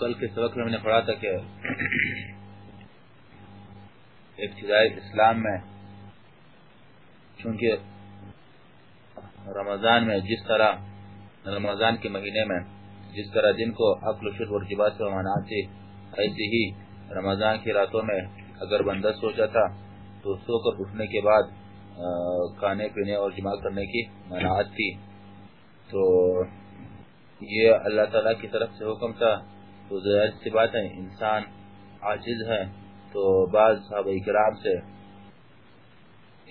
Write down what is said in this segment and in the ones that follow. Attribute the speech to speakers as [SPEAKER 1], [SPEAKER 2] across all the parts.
[SPEAKER 1] کل کے سبق میں میں نے پڑھا تھا کہ ابتدائی اسلام میں، چونکہ رمضان میں جس طرح، رمضان کے مہینے میں جس طرح دن کو عقل و شرب اور جباس سے مناتے تھے ایسے ہی رمضان کی راتوں میں اگر بندہ سو جاتا تو سو کر اٹھنے کے بعد کھانے پینے اور جمع کرنے کی مناعت تھی۔ تو یہ اللہ تعالیٰ کی طرف سے حکم تھا تو ظاہر سی بات ہے، انسان عاجز ہے۔ تو بعض صحابہ کرام سے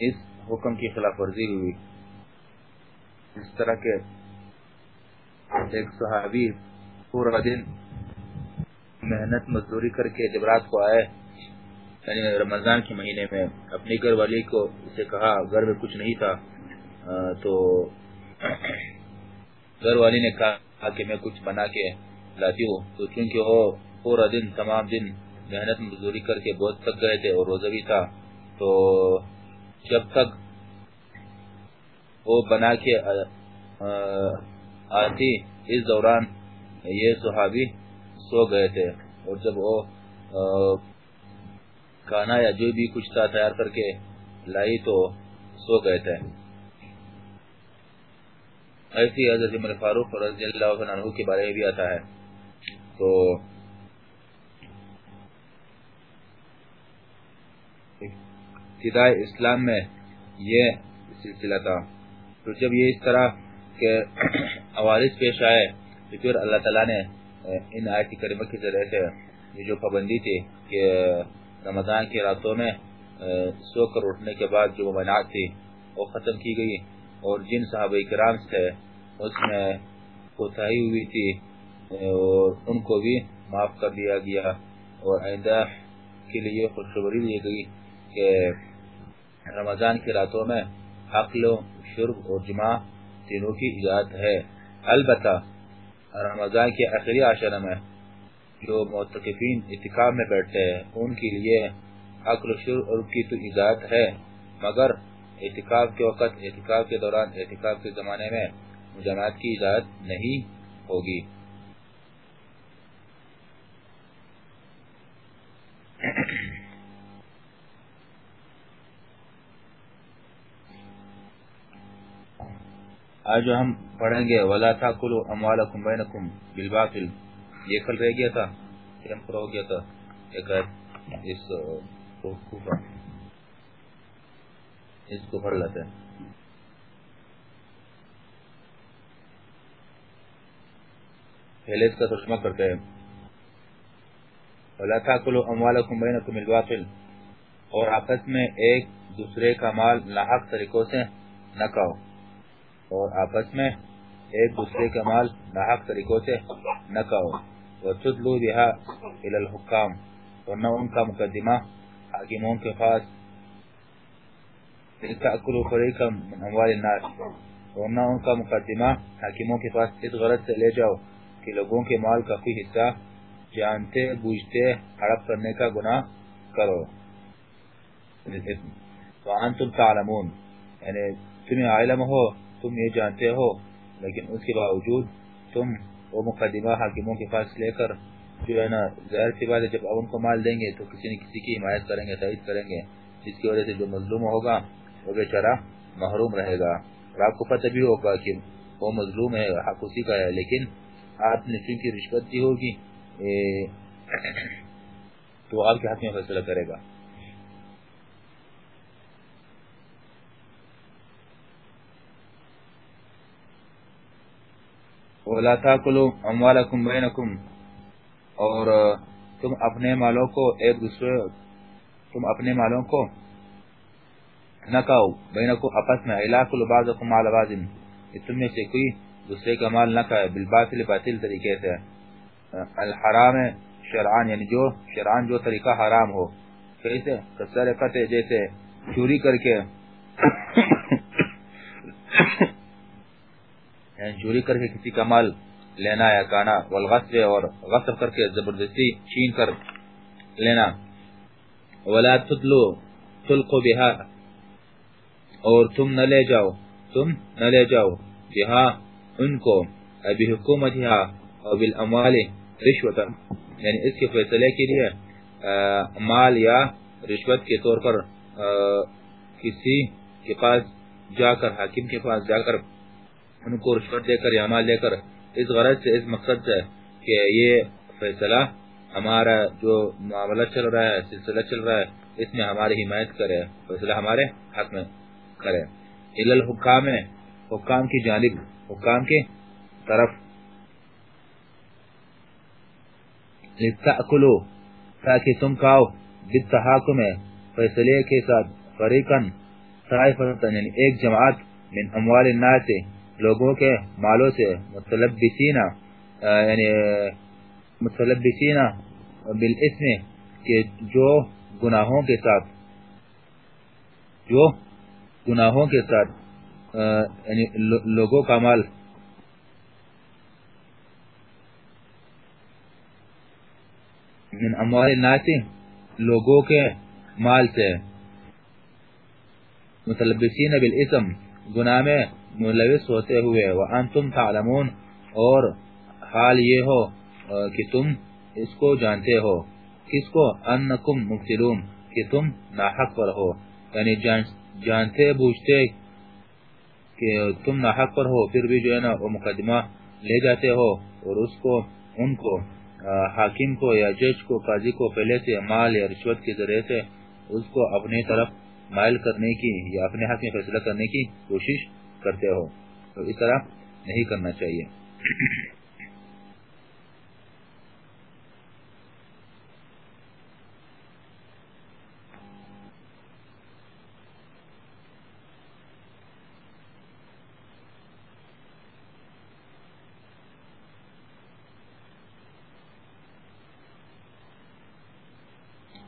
[SPEAKER 1] اس حکم کی خلاف ورزی ہوئی۔ اس طرح کے ایک صحابی پورا دن محنت مزدوری کر کے جب رات کو آئے یعنی رمضان کے مہینے میں اپنی گھر والی کو اسے کہا، گھر میں کچھ نہیں تھا، تو گھر والی نے کہا کہ میں کچھ بنا کے لاتی ہوں۔ تو چونکہ وہ پورا دن، تمام دن محنت مزدوری کر کے بہت تھک گئے تھے اور روزہ بھی تھا، تو جب تک وہ بنا کے آتی، اس دوران یہ صحابی سو گئے تھے۔ اور جب وہ کھانا یا جو بھی کچھ تھا تیار کر کے لائی تو سو گئے تھے۔ ایسی حضرت عمر فاروق رضی اللہ عنہ کے بارے میں بھی آتا ہے۔ تو ابتدائی اسلام میں یہ سلسلہ تھا۔ تو جب یہ اس طرح کے عوارض پیش آئے، تو پھر اللہ تعالیٰ نے ان آیت کریمہ کے ذریعے سے یہ جو پابندی تھی کہ رمضان کی راتوں میں سو کر اٹھنے کے بعد جو ممنعات تھی، وہ ختم کی گئی اور جن صحابہ کرام سے اس میں کوتاہی ہوئی تھی۔ اور ان کو بھی معاف کر دیا گیا اور آئندہ کے لیے خوشخبری دی گئی کہ رمضان کی راتوں میں عقل و شرب اور جمع تینوں کی اجازت ہے۔ البتہ رمضان کے آخری عشرہ میں جو معتقفین اتقاب میں بیٹھتے ہیں، ان کے لیے عقل و شرب اور کی تو اجازت ہے، مگر اعتکاب کے وقت اعتکاب کے دوران اعتکاب کے زمانے میں مجامعات کی اجازت نہیں ہوگی۔ آج جو ہم پڑھیں گے، ولا تاکلوا اموالکم بینکم بالباطل۔ یہ کل رہ گیا تھا پھر ہم پڑھو گیا تھا ایک اس کو اس کو پڑھ لیتے ہیں۔ پہلے اس کا ترجمہ کرتے ہیں۔ ولا تاکلوا اموالکم بینکم بالباطل۔ اور آپس میں ایک دوسرے کا مال لاحق طریقوں سے نہ کھاؤ۔ اور آپس میں ایک دوسرے کا مال لاحق طریقوں سے نہ کھاؤ وتدلوا بها الى الحکام اور نہ ان کا مقدمہ حاکموں کے پاس۔ تاکلوا فریقا من اموال الناس اور نہ ان کا مقدمہ حاکموں کے پاس۔ اس غرض سے لے جاؤ کہ لوگوں کے مال کا کوئی حصہ جانتے، بوجھتے، ہڑپ کرنے کا گناہ کرو۔ وانتم تعلمون۔ یعنی تمہیں علم ہو تم یہ جانتے ہو، لیکن اس کے باوجود تم وہ مقدمہ حاکموں کے پاس لے کر جو ہے نا، ظاہر سی بات ہے، جب ان کو مال دیں گے تو کسی نہ کسی کی حمایت کریں گے، تائید کریں گے، جس کی وجہ سے جو مظلوم ہوگا وہ بیچارہ محروم رہے گا۔ اور آپ کو پتہ بھی ہوگا کہ وہ مظلوم ہے، حق اسی کا ہے، لیکن آپ نے چونکہ رشوت دی ہوگی تو آپ کے حق میں فیصلہ کرے گا۔ وَلَا تَاكُلُوا أَمْوَالَكُمْ بَيْنَكُمْ اور تم اپنے مالوں کو ایک دوسرے، تم اپنے مالوں کو نہ کہو بینکم اپس میں الاکل بعضکم علی بعض تم میں سے کوئی دوسرے کا مال نہ کہے بالباطل، باطل طریقے سے الحرام شرعان یعنی جو شرعان، جو طریقہ حرام ہو کیسے سرقت جیسے چوری کر کے یعنی چوری کر کے کسی کا مال لینا یا کانا والغصب اور غصب کر کے زبردستی چھین کر لینا۔ ولا تدلو تلقو بها۔ اور تم نہ لے جاؤ، تم نہ لے جاؤ بها ان کو۔ ابھی حکومت اور بالاموال رشوت یعنی اس کے فیصلے کے لیے مال یا رشوت کے طور پر کسی کے پاس جا کر، حاکم کے پاس جا کر ان کو رشوت دے کر یا مال لے کر اس غرض سے، اس مقصد سے کہ یہ فیصلہ ہمارا جو معاملہ چل رہا ہے، سلسلہ چل رہا ہے، اس میں ہماری حمایت کرے، فیصلہ ہمارے حق میں کرے۔ الحکام، حکام کی جانب، حکام کی طرف۔ لتاکلو تاکہ تم کھاؤ۔ بالتحاکم، فیصلے کے ساتھ فریقن طائفتن یعنی ایک جماعت، من اموال الناس لوگوں کے مالوں سے متلبسین یعنی متلبسین بالاسم کہ جو گناہوں کے ساتھ، جو گناہوں کے ساتھ یعنی لوگوں کا مال۔ من اموال الناس، لوگوں کے مال سے۔ متلبسین بالاسم۔ گناہ میں ملوث ہوتے ہوئے وانتم تعلمون، اور حال یہ ہو کہ تم اس کو جانتے ہو۔ کس کو؟ انکم مبتلون، کہ تم ناحق پر ہو۔ یعنی جانتے بوجھتے کہ تم ناحق پر ہو، پھر بھی جو ہے نا، وہ مقدمہ لے جاتے ہو، اور اس کو، ان کو حاکم کو یا جج کو، قاضی کو پہلے سے مال یا رشوت کے ذریعے سے اس کو اپنی طرف مائل کرنے کی یا اپنے حق میں فیصلہ کرنے کی کوشش کرتے ہو تو اس طرح نہیں کرنا چاہیے۔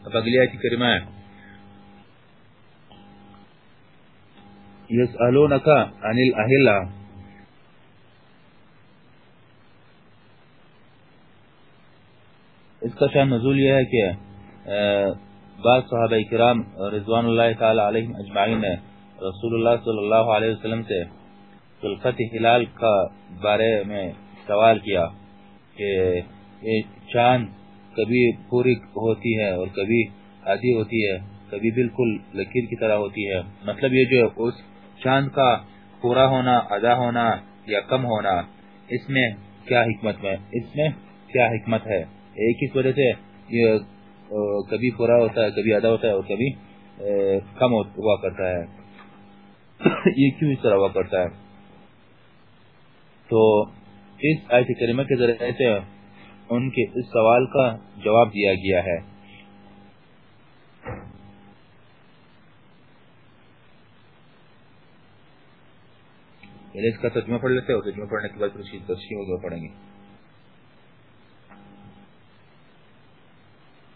[SPEAKER 1] اب اگلی آیت کریمہ ہے۔ یسألونک عن الاہلہ اس کا شان نزول یہ ہے کہ بعض صحابہ کرام رضوان اللہ تعالی علیہم اجمعین نے رسول اللہ صلی اللہ علیہ وسلم سے طلقت حلال کا بارے میں سوال کیا کہ چاند کبھی پوری ہوتی ہے اور کبھی آدھی ہوتی ہے، کبھی بالکل لکیر کی طرح ہوتی ہے۔ مطلب یہ جو اس چاند کا پورا ہونا، ادا ہونا یا کم ہونا، اس میں کیا حکمت ہے؟ اس میں کیا حکمت ہے؟ ایک اس وجہ سے یہ کبھی پورا ہوتا ہے، کبھی ادا ہوتا ہے اور کبھی کم ہوا کرتا ہے۔ یہ کیوں اس طرح ہوا کرتا ہے؟ تو اس آیت کریمہ کے ذریعے سے ان کے اس سوال کا جواب دیا گیا ہے۔ پہلے اس کا ترجمہ پڑھ لیتے اور ترجمہ پڑھنے کے بعد پھر ترشیح وغیرہ پڑھیں گے۔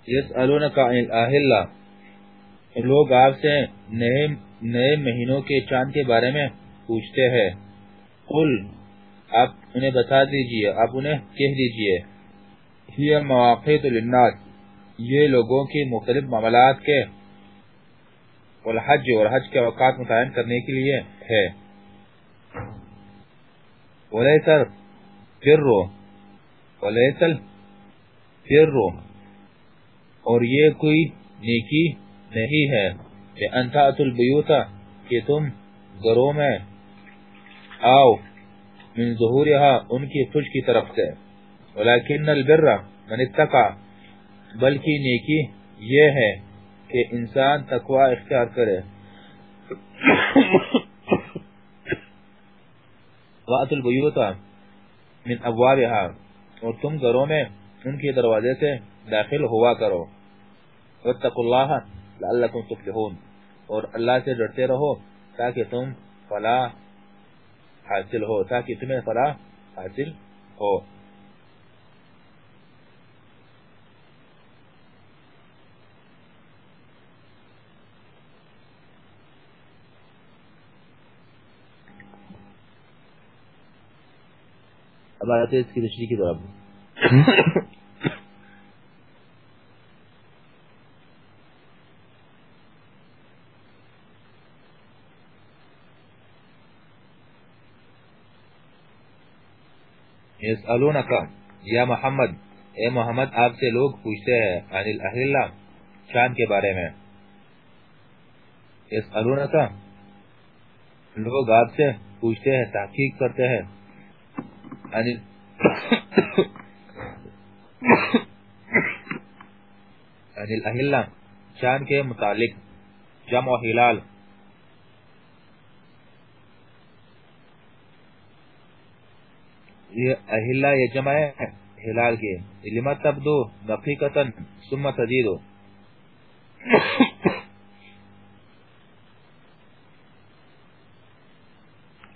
[SPEAKER 1] یسألونک عن لوگ آپ سے نئے نئے مہینوں کے چاند کے بارے میں پوچھتے ہیں۔ قل، آپ انہیں بتا دیجیے، آپ انہیں کہہ دیجیے۔ یہ مواقع للناس۔ یہ لوگوں کی مختلف معاملات کے والحج اور حج کے اوقات متعین کرنے کے لیے ہے۔ ولیسر فرو ولیسل فرو اور یہ کوئی نیکی نہیں ہے کہ انتات البیوتا کہ تم گھروں میں آؤ، من ظہورها ان کی خوش کی طرف سے۔ ولیکن البر من اتقا، بلکہ نیکی یہ ہے کہ انسان تقوی اختیار کرے۔ وَأَتُ الْبُيُوتَ من ابوابها اور تم گھروں میں ان کے دروازے سے داخل ہوا کرو۔ وَاتَّقُوا اللَّهَ لَعَلَّكُمْ تُفْلِحُونَ اور اللہ سے ڈرتے رہو تاکہ تم فلاح حاصل ہو، تاکہ تمہیں فلاح حاصل ہو۔ اب آتے اس کی تشریح کی طرف۔ یسالونکا یا محمد، اے محمد، آپ سے لوگ پوچھتے ہیں، عن الاہلہ شان کے بارے میں۔ یسالونکا لوگ آپ سے پوچھتے ہیں، تحقیق کرتے ہیں۔ یعنی یعنی عن عن الاہلہ شان کے متعلق، جمع حلال۔ یہ اہلا یہ جمع ہے ہلال کے۔ لما تبدو دقیقتا ثم تزیدو؟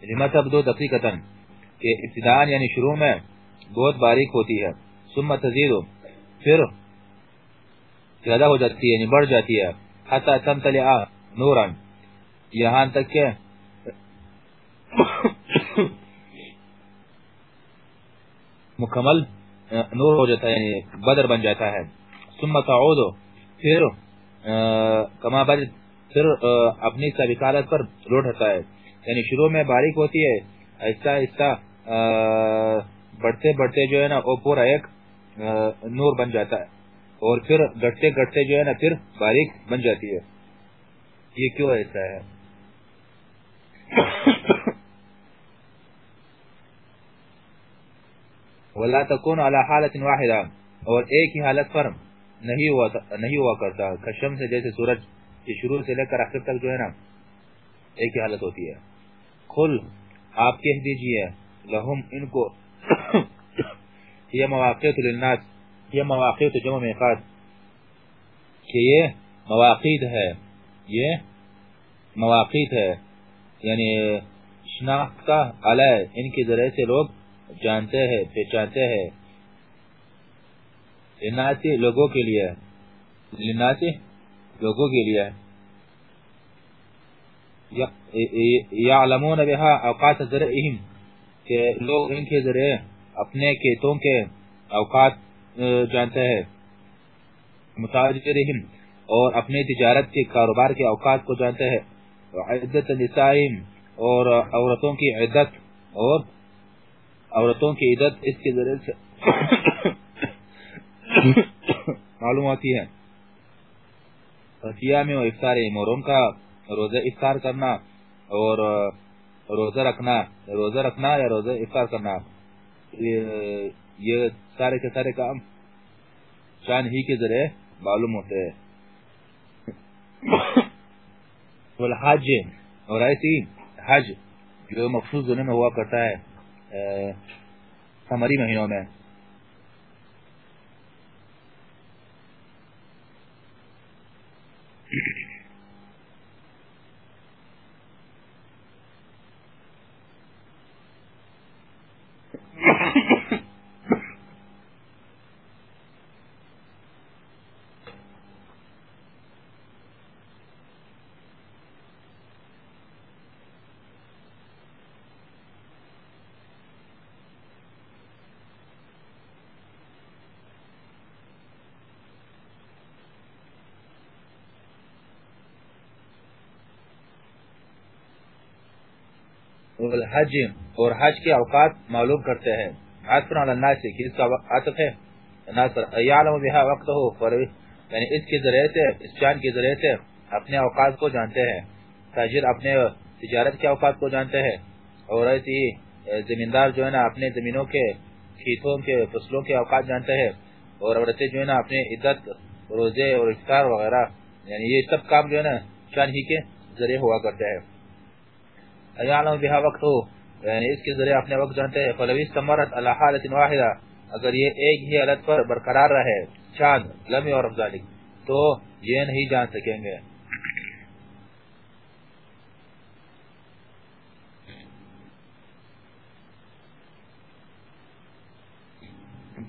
[SPEAKER 1] لما تبدو دقیقتا؟ کہ ابتدان یعنی شروع میں بہت باریک ہوتی ہے، ثم تزیدو پھر زیادہ ہو جاتی ہے یعنی بڑھ جاتی ہے، حتی تمتلعا نورا، یہاں تک کہ مکمل نور ہو جاتا ہے یعنی بدر بن جاتا ہے۔ ثم تعود، پھر کما بد پھر اپنی سابقالت پر لوٹتا ہے۔ یعنی شروع میں باریک ہوتی ہے ایسا ایسا بڑھتے بڑھتے جو ہے نا وہ پورا ایک نور بن جاتا ہے۔ اور پھر گھٹتے گھٹتے جو ہے نا پھر باریک بن جاتی ہے۔ یہ کیوں ایسا ہے؟ ولا تكون على حالت واحدہ اور ایک ہی حالت پر نہیں ہوا نہیں ہوا کرتا۔ کشم سے جیسے سورج کی شروع سے لے کر آخر تک جو ہے نا، ایک ہی حالت ہوتی ہے۔ قل آپ کہہ دیجیے۔ لہم ان کو یہ مواقع للناس یہ مواقع تو جمع میقات کہ یہ مواقع ہے، یہ مواقع ہے. یعنی شناخت کا علیہ ان کے ذریعے سے لوگ جانتے ہیں، پہچانتے ہیں. لناسی لوگوں کے لیے لناسی لوگوں کے لیے. یعلمون بها اوقات ذرعهم کہ لوگ ان کے ذریعے اپنے کیتوں کے اوقات جانتے ہیں۔ متاجرہم اور اپنے تجارت کے کاروبار کے اوقات کو جانتے ہیں۔ عدت نسائم اور عورتوں کی عدت اور عورتوں کی عدت اس کے ذریعے سے معلوم ہوتی ہے۔ میں و افطار مورون کا روزہ افطار کرنا اور روزہ رکھنا روزہ رکھنا یا روزہ افطار کرنا یہ سارے کے سارے کام شان ہی کے ذریعے معلوم ہوتے ہیں۔ والحج اور ایسی حج جو مخصوص زنے میں ہوا کرتا ہے سمری مہینوں میں۔ والحج اور حج کے اوقات معلوم کرتے ہیں۔ عطفن علی الناس کی اس کا عطف ہے۔ ناصر ایعلم بها وقته پر یعنی اس کے ذریعے سے، اس چاند کے ذریعے سے اپنے اوقات کو جانتے ہیں۔ تاجر اپنے تجارت کے اوقات کو جانتے ہیں۔ اور ایسی ہی زمیندار جو ہے نا، اپنے زمینوں کے کھیتوں کے فصلوں کے اوقات جانتے ہیں۔ اور عورتیں جو ہے نا، اپنے عدت روزے اور افطار وغیرہ یعنی یہ سب کام جو ہے نا، شان ہی کے ذریعے ہوا کرتے ہیں۔ ایعلم بها وقت ہو یعنی اس کے ذریعے اپنے وقت جانتے ہیں. فلوی استمرت علی حالت واحدہ. اگر یہ ایک ہی حالت پر برقرار رہے، چاند، لم اور ذالک تو یہ نہیں جان سکیں گے.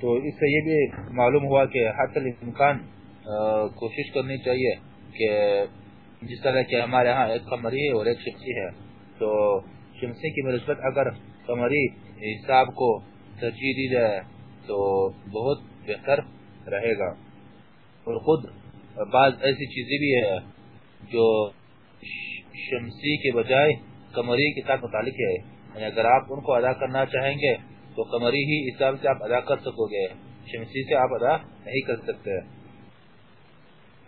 [SPEAKER 1] تو اس سے یہ بھی معلوم ہوا کہ حتی الامکان کوشش کرنی چاہیے کہ جس طرح کہ ہمارے ہاں ایک قمری ہے اور ایک شمسی ہے تو شمسی کی مرسبت اگر قمری حساب کو ترجیح دی جائے تو بہت بہتر رہے گا۔ اور خود بعض ایسی چیزیں بھی ہے جو شمسی کے بجائے قمری کے ساتھ متعلق ہے۔ یعنی اگر آپ ان کو ادا کرنا چاہیں گے تو قمری ہی حساب سے آپ ادا کر سکو گے۔ شمسی سے آپ ادا نہیں کر سکتے۔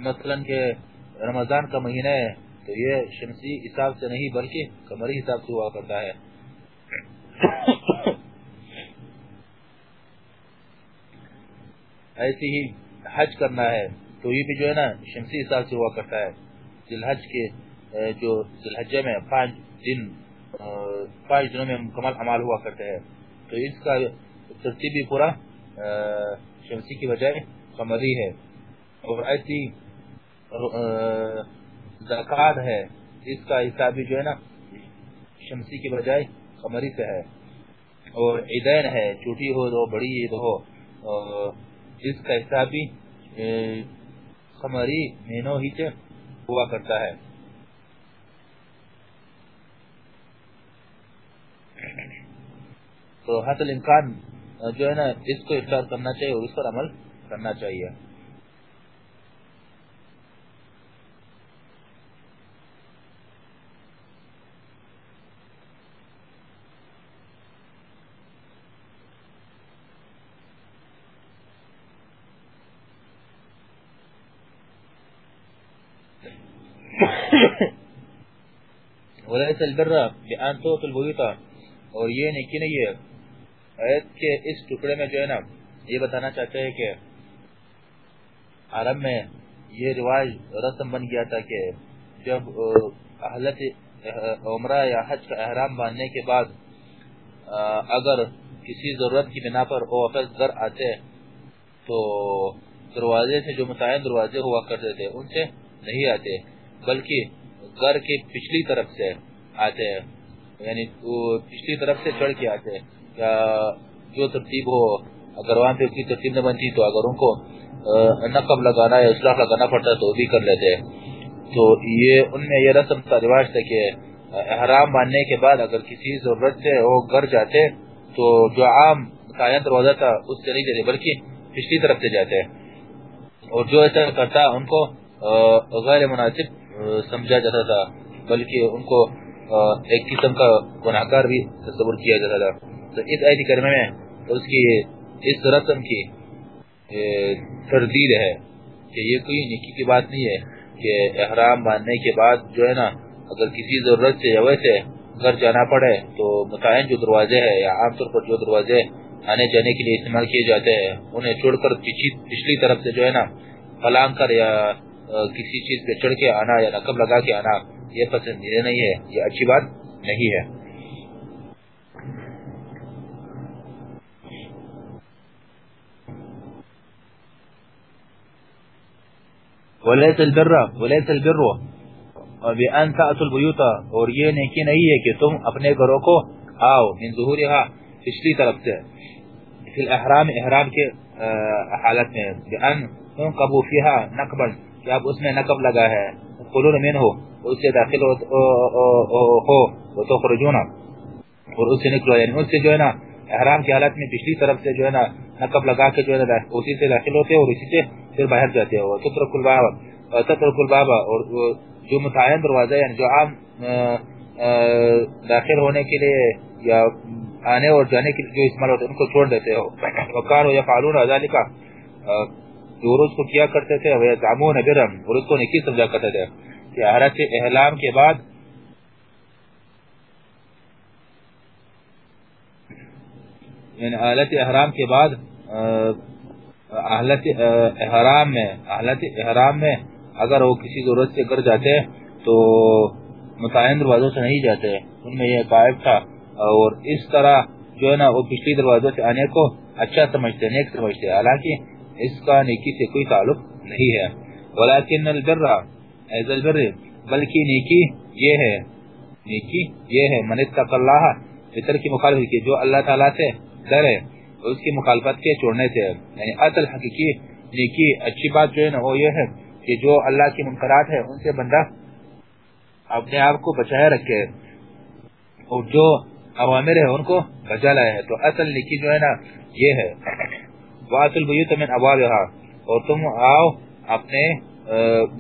[SPEAKER 1] مثلا کہ رمضان کا مہینہ ہے۔ تو یہ شمسی حساب سے نہیں، بلکہ قمری حساب سے ہوا کرتا ہے۔ ایسی ہی حج کرنا ہے تو یہ بھی جو ہے نا، شمسی حساب سے ہوا کرتا ہے۔ ذلحج کے جو ذلحجہ میں پانچ دن پانچ دنوں میں مکمل عمال ہوا کرتے ہیں۔ تو اس کا ترتیب بھی پورا شمسی کی بجائے قمری ہے۔ اور ایسی زکات ہے، اس کا حساب بھی جو ہے نا شمسی کی بجائے قمری سے ہے۔ اور عیدین ہے، چھوٹی ہو تو بڑی عید ہو۔ اس کا حساب بھی قمری مہینوں ہی سے ہوا کرتا ہے۔ تو حت الامکان جو ہے نا، اس کو اختیار کرنا چاہیے اور اس پر عمل کرنا چاہیے۔ وليس البر بأن توت البيوت اور یہ نیکی نہیں ہے۔ آیت کے اس ٹکڑے میں جو ہے نا، یہ بتانا چاہتے ہیں کہ عرب میں یہ رواج رسم بن گیا تھا کہ جب اہلت عمرہ یا حج کا احرام باندھنے کے بعد اگر کسی ضرورت کی بنا پر وہ وفد در آتے، تو دروازے سے جو متعین دروازے ہوا کرتے تھے، ان سے نہیں آتے، بلکہ گھر کے پچھلی طرف سے آتے ہیں۔ یعنی پچھلی طرف سے چڑھ کے آتے ہیں۔ جو ترتیب ہو، اگر وہاں پہ کوئی ترتیب نہ بنتی تو اگر ان کو نقب لگانا یا اصلاح لگانا پڑتا تو وہ بھی کر لیتے۔ تو یہ ان میں یہ رسم کا رواج تھا کہ احرام باندھنے کے بعد اگر کسی ضرورت سے وہ گھر جاتے تو جو عام متعین دروازہ تھا، اس سے نہیں جاتے، بلکہ پچھلی طرف سے جاتے۔ اور جو ایسا کرتا، ان کو غیر مناسب سمجھا جاتا تھا، بلکہ ان کو ایک قسم کا گناہگار بھی تصور کیا جاتا تھا۔ تو اس آیت کریمہ میں اس کی اس رسم کی تردید ہے کہ یہ کوئی نیکی کی بات نہیں ہے کہ احرام باندھنے کے بعد جو ہے نا اگر کسی ضرورت سے یا ویسے گھر جانا پڑے تو متعین جو دروازے ہیں یا عام طور پر جو دروازے آنے جانے کے لیے استعمال کیے جاتے ہیں، انہیں چھوڑ کر پچھلی طرف سے جو ہے نا پلانگ کر یا کسی چیز پہ چڑھ کے آنا یا نقب لگا کے آنا یہ پسندیدہ نہیں ہے، یہ اچھی بات نہیں ہے۔ وليس البر وليس البر۔ وبان تاتوا البيوت، اور یہ نیکی نہیں ہے کہ تم اپنے گھروں کو آؤ، من ظهورها پچھلی طرف سے۔ فی الاحرام، احرام کے حالت میں۔ بان تنقبوا فيها نقبا، کہ اب اس میں نقب لگا ہے۔ قلون منه اس سے داخل ہو وتخرجون اور اس سے نکلو یعنی اس سے جو ہے نا احرام کی حالت میں پچھلی طرف سے جو ہے نا نقب لگا کے جو ہے نا اسی سے داخل ہوتے اور اسی سے پھر باہر جاتے ہو۔ تترک الباب تترک الباب اور جو متعین دروازہ یعنی جو عام داخل ہونے کے لیے یا آنے اور جانے کے لیے جو استعمال ہوتے ہیں، ان کو چھوڑ دیتے ہو۔ وقار یا فعلون ذالک جو روز کو کیا کرتے تھے وہ یزعمون برم اور اس کو نیکی سمجھا کرتے تھے۔ کہ حرس احلام کے بعد یعنی حالت احرام کے بعد حالت احرام میں حالت احرام میں اگر وہ کسی ضرورت سے گھر جاتے تو متعین دروازوں سے نہیں جاتے۔ ان میں یہ قائب تھا۔ اور اس طرح جو ہے نا، وہ پچھلی دروازوں سے آنے کو اچھا سمجھتے، نیک سمجھتے۔ حالانکہ اس کا نیکی سے کوئی تعلق نہیں ہے۔ ولیکن البرہ ایز البر، بلکہ نیکی یہ ہے، نیکی یہ ہے، من اتق اللہ، فطر کی مخالفت کی، جو اللہ تعالیٰ سے ڈرے اس کی مخالفت کے چھوڑنے سے یعنی اصل حقیقی نیکی، اچھی بات جو ہے نا، وہ یہ ہے کہ جو اللہ کی منکرات ہے، ان سے بندہ اپنے آپ کو بچائے رکھے، اور جو عوامر ہے ان کو بچا لائے تو اصل نیکی جو ہے نا، یہ ہے۔ وَأَتُ الْبُيُوتَ مِنْ أَبْوَابِهَا، اور تم آؤ اپنے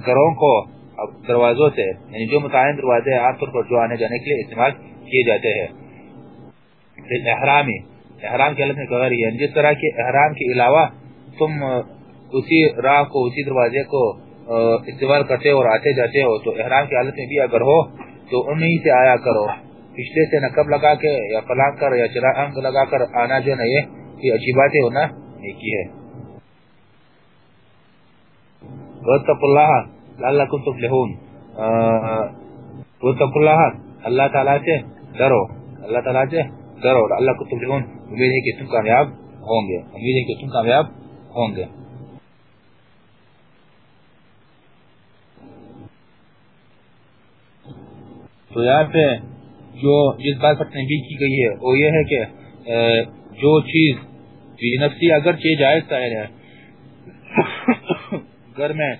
[SPEAKER 1] گھروں کو دروازوں سے یعنی جو متعین دروازے عام طور پر جو آنے جانے کے لیے استعمال کیے جاتے ہیں۔ احرامی، احرام کے حالت میں کہا رہی یعنی جس طرح کے احرام کے علاوہ تم اسی راہ کو، اسی دروازے کو استعمال کرتے ہو اور آتے جاتے ہو، تو احرام کی حالت میں بھی اگر ہو، تو انہی سے آیا کرو۔ پچھلے سے نقب لگا کے، یا پلان کر، یا چراغ لگا کر آنا جو نہیں یہ اچھی باتیں ہونا نیکی ہے۔ وَاتَّقُوا اللَّهَ لَعَلَّكُمْ تُفْلِحُونَ. وَاتَّقُوا اللَّهَ اللہ تعالیٰ سے ڈرو. اللہ تعالیٰ سے ڈرو. اللہ لَعَلَّكُمْ تُفْلِحُونَ. امید ہے کہ تم کامیاب ہوں گے. امید ہے کہ تم کامیاب ہوں گے. تو یہاں پہ جو جس بات پر تنبیہ کی گئی ہے، وہ یہ ہے کہ جو چیز نفسی اگر چیز جائز سائر ہے، گھر میں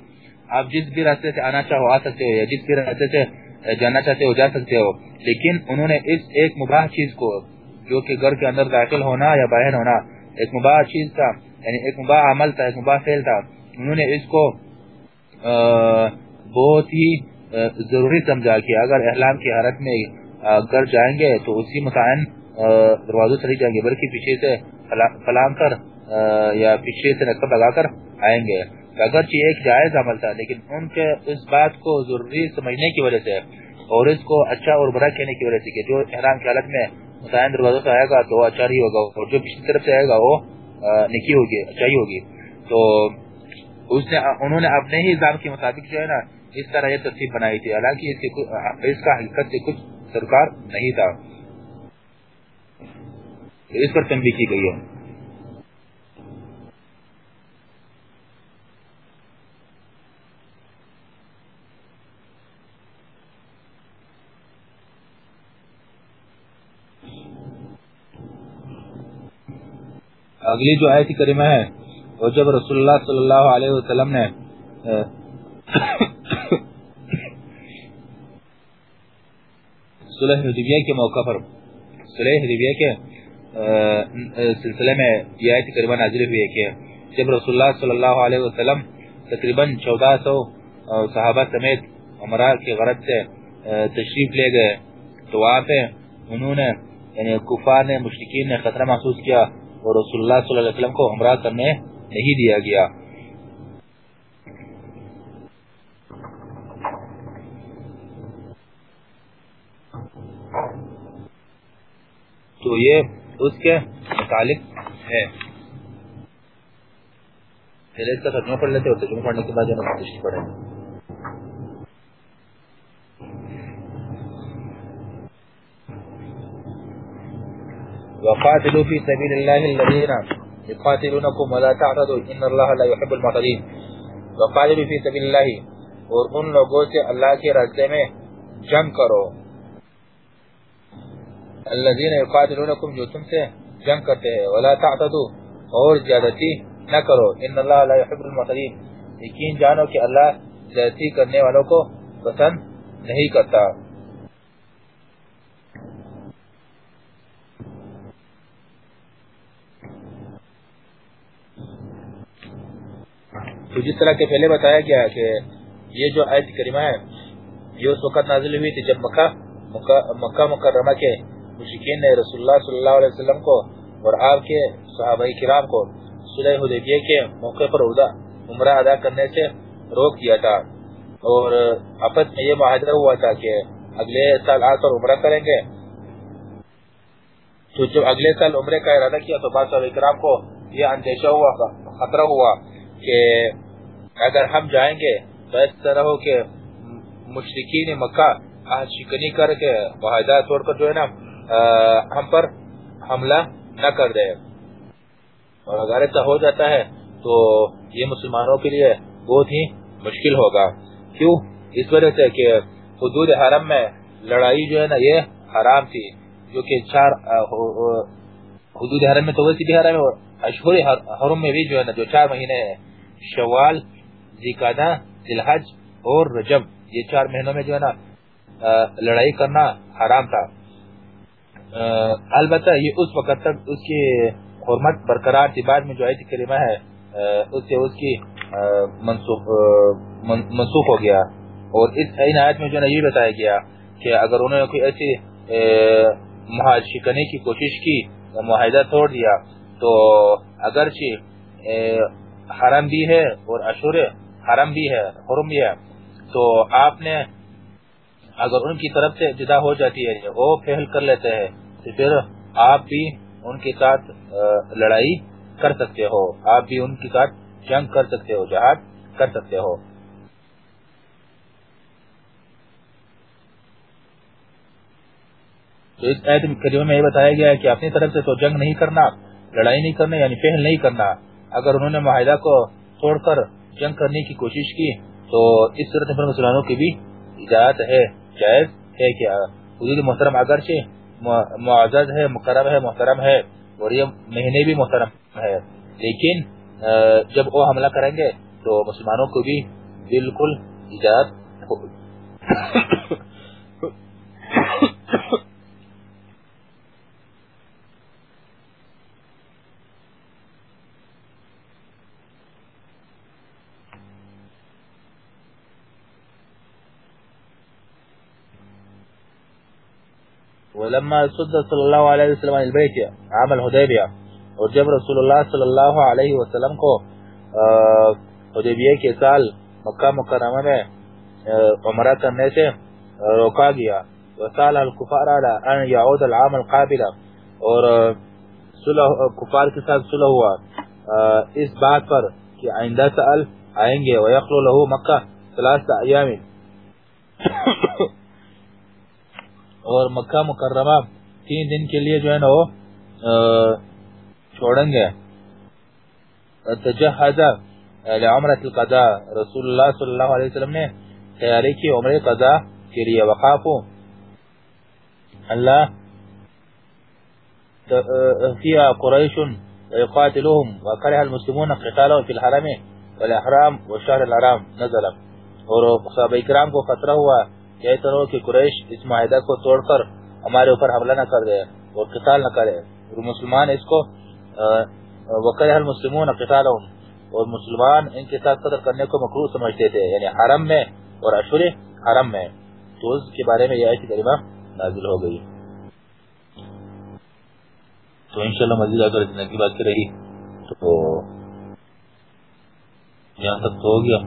[SPEAKER 1] آپ جس بھی راستے سے آنا چاہو، آ سکتے ہو یا جس بھی راستے سے جانا چاہتے ہو، جا سکتے ہو۔ لیکن انہوں نے اس ایک مباح چیز کو، جو کہ گھر کے اندر داخل ہونا یا باہر ہونا، ایک مباح چیز تھا یعنی ایک مباح عمل تھا، ایک مباح فیل تھا، انہوں نے اس کو بہت ہی ضروری سمجھا کہ اگر احلام کی حالت میں گھر جائیں گے تو اسی متعین دروازوں سے نہیں جائیں گے، بلکہ پیچھے سے فلان کر یا پیچھے سے نقب لگا کر آئیں گے۔ اگرچہ ایک جائز عمل تھا، لیکن ان کے اس بات کو ضروری سمجھنے کی وجہ سے اور اس کو اچھا اور برا کہنے کی وجہ سے کہ جو احرام کی حالت میں متعین دروازوں سے آئے گا تو وہ اچھا ہی ہوگا اور جو پچھلی طرف سے آئے گا وہ نکی ہوگی اچھائی ہوگی۔ تو اس نے، انہوں نے اپنے ہی نظام کے مطابق جو ہے نا، اس طرح یہ ترتیب بنائی تھی۔ حالانکہ اس کا حقیقت سے کچھ سرکار نہیں تھا۔ اس پر تنبیہ کی گئی ہے۔ اگلی جو آیت کریمہ ہے، وہ جب رسول اللہ صلی اللہ علیہ وسلم نے صلح حدیبیہ کے موقع پر صلح حدیبیہ کے سلسلے میں یہ آیت کریمہ نازل ہوئی ہے کہ جب رسول اللہ صلی اللہ علیہ وسلم تقریباً چودہ سو صحابہ سمیت عمرہ کی غرض سے تشریف لے گئے، تو وہاں پہ انہوں نے یعنی کفار نے، مشرکین نے خطرہ محسوس کیا۔ اور رسول اللہ صلی اللہ علیہ وسلم کو عمرہ کرنے نہیں دیا گیا۔ تو یہ اس کے متعلق ہے۔ پہلے اس کا ترجمہ پڑھ لیتے اور ترجمہ پڑھنے کے بعد جو ہے پڑھیں۔ وقاتلوا في سبيل الله الذين يقاتلونكم ولا تعتدوا. ان الله لا يحب المعتدين. وقاتلوا في سبيل الله. اور ان لوگوں سے اللہ کے راستے میں جنگ کرو. الذين يقاتلونكم جو تم سے جنگ کرتے ہیں. ولا تعتدوا. اور زیادتی نہ کرو. ان اللہ لا يحب المعتدين. یقین جانو کہ اللہ زیادتی کرنے والوں کو پسند نہیں کرتا. تو جس طرح کے پہلے بتایا گیا کہ یہ جو آیت کریمہ ہے، یہ اس وقت نازل ہوئی تھی جب مکہ مکہ مکرمہ کے مشکین نے رسول اللہ صلی اللہ علیہ وسلم کو اور آپ کے صحابہ کرام کو صلح حدیبیہ کے موقع پر عمرہ ادا کرنے سے روک دیا تھا۔ اور آپس میں یہ معاہدہ ہوا تھا کہ اگلے سال آ کر عمرہ کریں گے۔ تو جب اگلے سال عمرے کا ارادہ کیا تو بعض صحابہ کرام کو یہ اندیشہ ہوا، خطرہ ہوا کہ اگر ہم جائیں گے تو اس طرح ہو کہ مشرقین مکہ شکنی کر کے معاہدہ توڑ کر جو ہے نا ہم پر حملہ نہ کر دے۔ اور اگر ایسا ہو جاتا ہے تو یہ مسلمانوں کے لیے بہت ہی مشکل ہوگا۔ کیوں؟ اس وجہ سے کہ حدود حرم میں لڑائی جو ہے نا، یہ حرام تھی۔ جو کہ چار حدود حرم میں تو ویسی بھی حرام ہے اشہر حرم میں بھی جو ہے نا، جو چار مہینے شوال ذکادہ ذلحج اور رجب، یہ چار مہینوں میں جو ہے نا لڑائی کرنا حرام تھا۔ البتہ یہ اس وقت تک اس کی حرمت برقرار تھی۔ بعد میں جو آیت کریمہ ہے اس سے اس کی منسوخ ہو گیا۔ اور اس این آیت میں جو ہے یہ بتایا گیا کہ اگر انہوں نے کوئی ایسی شکنے کی کوشش کی معاہدہ توڑ دیا، تو اگرچہ حرم بھی ہے اور اشور حرم بھی ہے حرم بھی ہے۔ تو آپ نے اگر ان کی طرف سے جدا ہو جاتی ہے، وہ پہل کر لیتے ہیں، تو پھر آپ بھی ان کے ساتھ لڑائی کر سکتے ہو۔ آپ بھی ان کے ساتھ جنگ کر سکتے ہو، جہاد کر سکتے ہو۔ تو اس آیت کریمہ میں یہ بتایا گیا ہے کہ اپنی طرف سے تو جنگ نہیں کرنا، لڑائی نہیں کرنا یعنی پہل نہیں کرنا۔ اگر انہوں نے معاہدہ کو توڑ کر جنگ کرنے کی کوشش کی، تو اس صورت میں مسلمانوں کی بھی اجازت ہے، جائز ہے کہ حضور محترم اگرچہ معزز ہے، مقرب ہے، محترم ہے، اور یہ مہینے بھی محترم ہے، لیکن جب وہ حملہ کریں گے تو مسلمانوں کو بھی بالکل اجازت ولما صد صلی اللہ علیہ وسلم عن البیت عام الحدیبیہ، اور جب رسول اللہ صلی اللہ علیہ وسلم کو حدیبیہ کے سال مکہ مکرمہ میں عمرہ کرنے سے روکا گیا، وسال الکفار على ان يعود العام القابل اور صلح، کفار کے ساتھ صلح ہوا۔ اس بات پر کہ آئندہ سال آئیں گے، ویخلو له مکہ ثلاث ایام۔ اور مکہ مکرمہ تین دن کے لیے جو ہے نا وہ چھوڑیں گے۔ تجہز لعمرت القضاء۔ رسول اللہ صلی اللہ علیہ وسلم نے تیاری کی، عمر قضاء کے لیے۔ وقافو۔ اللہ فيها قريش ويقاتلهم وكره المسلمون قتالهم في الحرم والاحرام والشهر الحرام نزل اور صحابہ کرام کو خطرہ ہوا کہتے رہو کہ قریش اس معاہدہ کو توڑ کر ہمارے اوپر حملہ نہ کر دے اور قتال نہ کرے۔ اور مسلمان اس کو وقرہ المسلمون قتالهم۔ اور مسلمان ان کے ساتھ قتل کرنے کو مکروہ سمجھتے تھے یعنی حرم میں اور اشور حرم میں۔ تو اس کے بارے میں یہ آیت کریمہ نازل ہو گئی۔ تو انشاءاللہ مزید اگر اتنے کی بات تو یہاں تک تو ہو گیا۔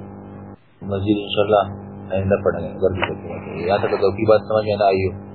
[SPEAKER 1] مزید انشاءاللہ آئندہ پڑھیں گے۔ اگر بھی یہاں تک تو کی بات سمجھ میں نہ آئی ہو۔